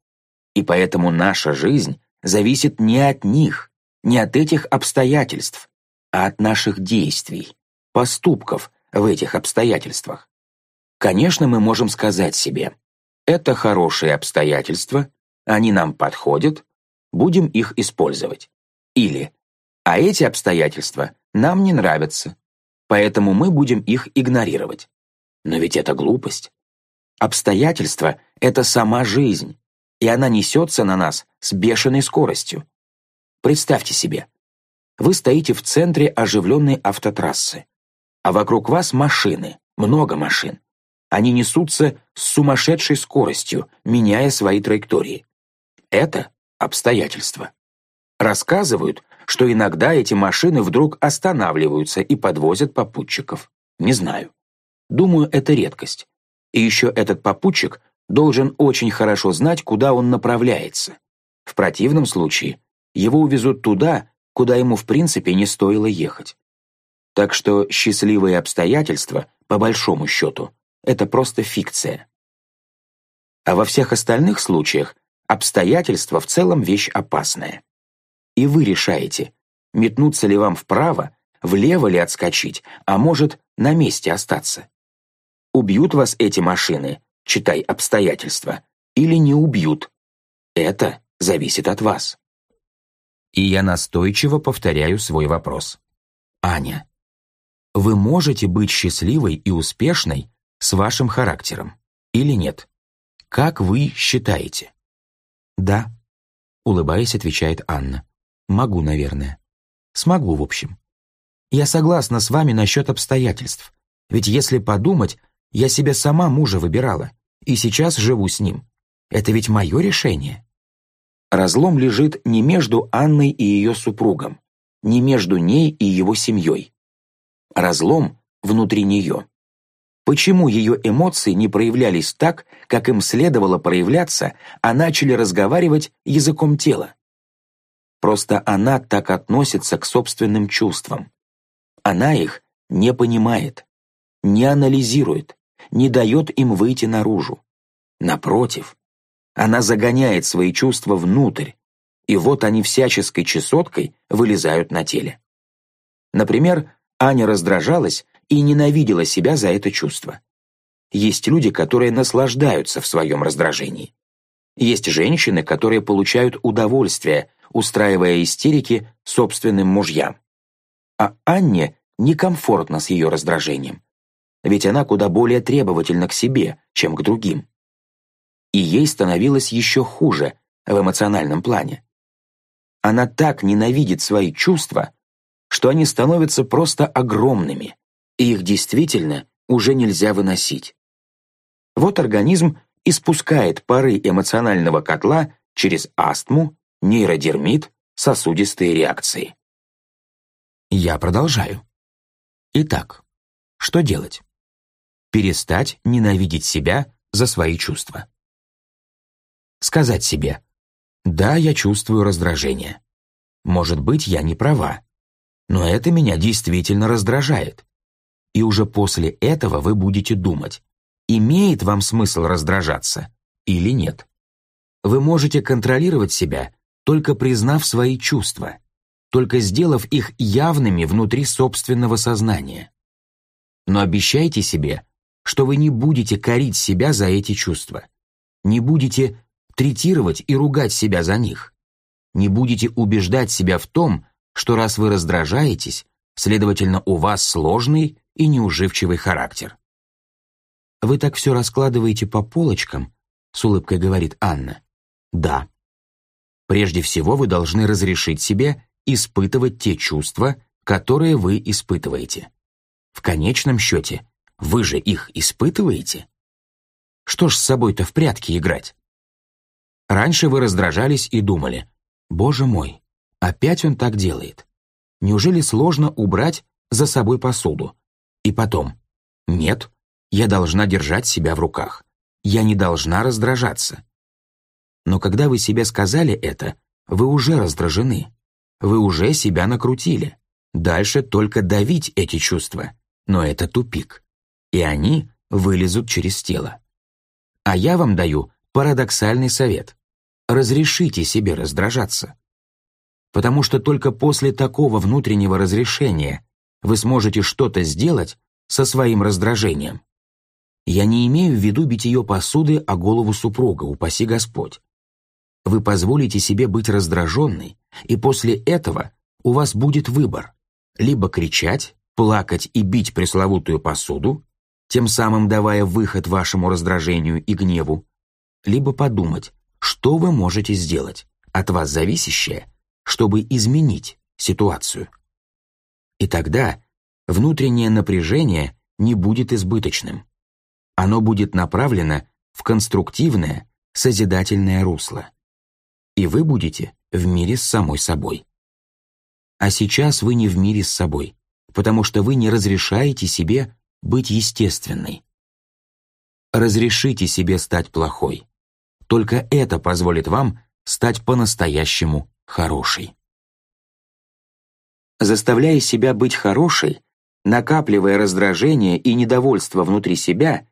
A: И поэтому наша жизнь зависит не от них, не от этих обстоятельств, а от наших действий, поступков в этих обстоятельствах. Конечно, мы можем сказать себе, это хорошие обстоятельства, они нам подходят, будем их использовать. Или «А эти обстоятельства нам не нравятся, поэтому мы будем их игнорировать». Но ведь это глупость. Обстоятельства — это сама жизнь, и она несется на нас с бешеной скоростью. Представьте себе, вы стоите в центре оживленной автотрассы, а вокруг вас машины, много машин. Они несутся с сумасшедшей скоростью, меняя свои траектории. Это обстоятельства. Рассказывают, что иногда эти машины вдруг останавливаются и подвозят попутчиков. Не знаю. Думаю, это редкость. И еще этот попутчик должен очень хорошо знать, куда он направляется. В противном случае его увезут туда, куда ему в принципе не стоило ехать. Так что счастливые обстоятельства, по большому счету, это просто фикция. А во всех остальных случаях обстоятельства в целом вещь опасная. И вы решаете, метнуться ли вам вправо, влево ли отскочить, а может, на месте остаться. Убьют вас эти машины, читай обстоятельства, или не убьют. Это зависит от вас. И я настойчиво повторяю свой вопрос. Аня, вы можете быть счастливой и успешной с вашим характером или нет? Как вы считаете? Да, улыбаясь, отвечает Анна. Могу, наверное. Смогу, в общем. Я согласна с вами насчет обстоятельств. Ведь если подумать, я себе сама мужа выбирала, и сейчас живу с ним. Это ведь мое решение. Разлом лежит не между Анной и ее супругом, не между ней и его семьей. Разлом внутри нее. Почему ее эмоции не проявлялись так, как им следовало проявляться, а начали разговаривать языком тела? Просто она так относится к собственным чувствам. Она их не понимает, не анализирует, не дает им выйти наружу. Напротив, она загоняет свои чувства внутрь, и вот они всяческой чесоткой вылезают на теле. Например, Аня раздражалась, и ненавидела себя за это чувство. Есть люди, которые наслаждаются в своем раздражении. Есть женщины, которые получают удовольствие, устраивая истерики собственным мужьям. А Анне некомфортно с ее раздражением, ведь она куда более требовательна к себе, чем к другим. И ей становилось еще хуже в эмоциональном плане. Она так ненавидит свои чувства, что они становятся просто огромными, и их действительно уже нельзя выносить. Вот организм и спускает пары эмоционального котла через астму, нейродермит, сосудистые реакции. Я продолжаю. Итак, что делать? Перестать ненавидеть себя за свои чувства. Сказать себе «Да, я чувствую раздражение. Может быть, я не права, но это меня действительно раздражает». И уже после этого вы будете думать, имеет вам смысл раздражаться или нет. Вы можете контролировать себя, только признав свои чувства, только сделав их явными внутри собственного сознания. Но обещайте себе, что вы не будете корить себя за эти чувства, не будете третировать и ругать себя за них, не будете убеждать себя в том, что раз вы раздражаетесь, следовательно, у вас сложный и неуживчивый характер. «Вы так все раскладываете по полочкам?» — с улыбкой говорит Анна. «Да. Прежде всего вы должны разрешить себе испытывать те чувства, которые вы испытываете. В конечном счете, вы же их испытываете? Что ж с собой-то в прятки играть? Раньше вы раздражались и думали, «Боже мой, опять он так делает. Неужели сложно убрать за собой посуду?» И потом, «Нет, я должна держать себя в руках. Я не должна раздражаться». Но когда вы себе сказали это, вы уже раздражены. Вы уже себя накрутили. Дальше только давить эти чувства. Но это тупик. И они вылезут через тело. А я вам даю парадоксальный совет. Разрешите себе раздражаться. Потому что только после такого внутреннего разрешения вы сможете что-то сделать со своим раздражением. Я не имею в виду битье посуды о голову супруга, упаси Господь. Вы позволите себе быть раздраженной, и после этого у вас будет выбор – либо кричать, плакать и бить пресловутую посуду, тем самым давая выход вашему раздражению и гневу, либо подумать, что вы можете сделать, от вас зависящее, чтобы изменить ситуацию. И тогда внутреннее напряжение не будет избыточным. Оно будет направлено в конструктивное, созидательное русло. И вы будете в мире с самой собой. А сейчас вы не в мире с собой, потому что вы не разрешаете себе быть естественной. Разрешите себе стать плохой. Только это позволит вам стать по-настоящему хорошей. Заставляя себя быть хорошей, накапливая раздражение и недовольство внутри себя,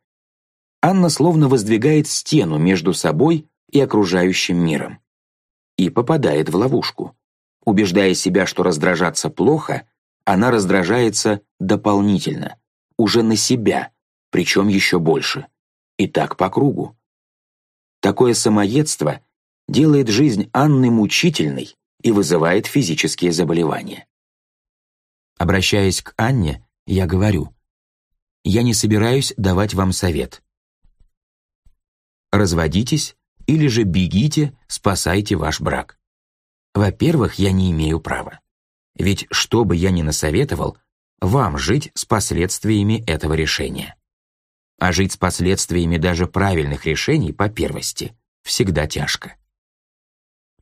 A: Анна словно воздвигает стену между собой и окружающим миром. И попадает в ловушку. Убеждая себя, что раздражаться плохо, она раздражается дополнительно, уже на себя, причем еще больше. И так по кругу. Такое самоедство делает жизнь Анны мучительной и вызывает физические заболевания. Обращаясь к Анне, я говорю, «Я не собираюсь давать вам совет. Разводитесь или же бегите, спасайте ваш брак. Во-первых, я не имею права. Ведь что бы я ни насоветовал, вам жить с последствиями этого решения. А жить с последствиями даже правильных решений по первости всегда тяжко.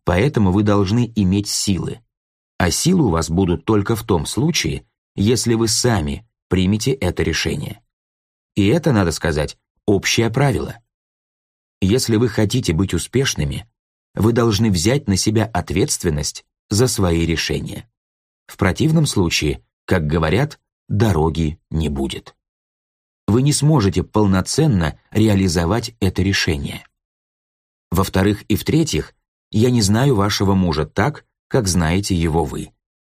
A: Поэтому вы должны иметь силы, а силы у вас будут только в том случае, если вы сами примете это решение. И это, надо сказать, общее правило. Если вы хотите быть успешными, вы должны взять на себя ответственность за свои решения. В противном случае, как говорят, дороги не будет. Вы не сможете полноценно реализовать это решение. Во-вторых и в-третьих, я не знаю вашего мужа так, как знаете его вы.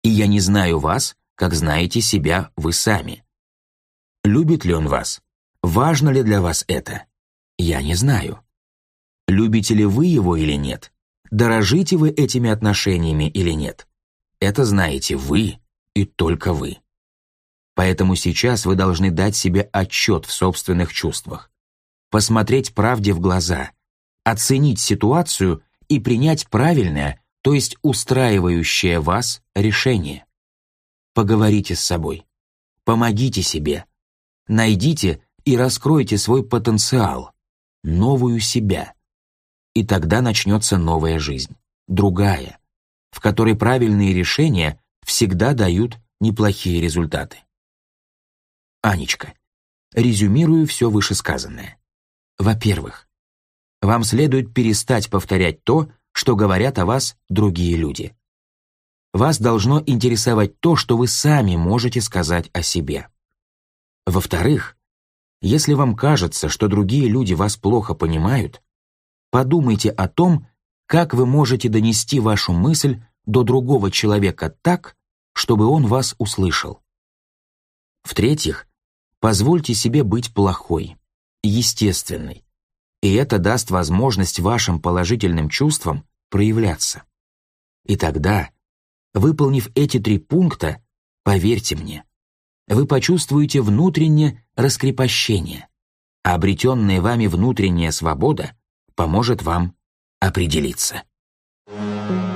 A: И я не знаю вас, как знаете себя вы сами. Любит ли он вас? Важно ли для вас это? Я не знаю. Любите ли вы его или нет? Дорожите вы этими отношениями или нет? Это знаете вы и только вы. Поэтому сейчас вы должны дать себе отчет в собственных чувствах, посмотреть правде в глаза, оценить ситуацию и принять правильное, то есть устраивающее вас решение. Поговорите с собой, помогите себе, найдите и раскройте свой потенциал, новую себя. И тогда начнется новая жизнь, другая, в которой правильные решения всегда дают неплохие результаты. Анечка, резюмирую все вышесказанное. Во-первых, вам следует перестать повторять то, что говорят о вас другие люди. Вас должно интересовать то, что вы сами можете сказать о себе. Во-вторых, если вам кажется, что другие люди вас плохо понимают, подумайте о том, как вы можете донести вашу мысль до другого человека так, чтобы он вас услышал. В-третьих, позвольте себе быть плохой, естественной, и это даст возможность вашим положительным чувствам проявляться. И тогда, выполнив эти три пункта, поверьте мне, вы почувствуете внутреннее раскрепощение, а обретенная вами внутренняя свобода поможет вам определиться. Thank you.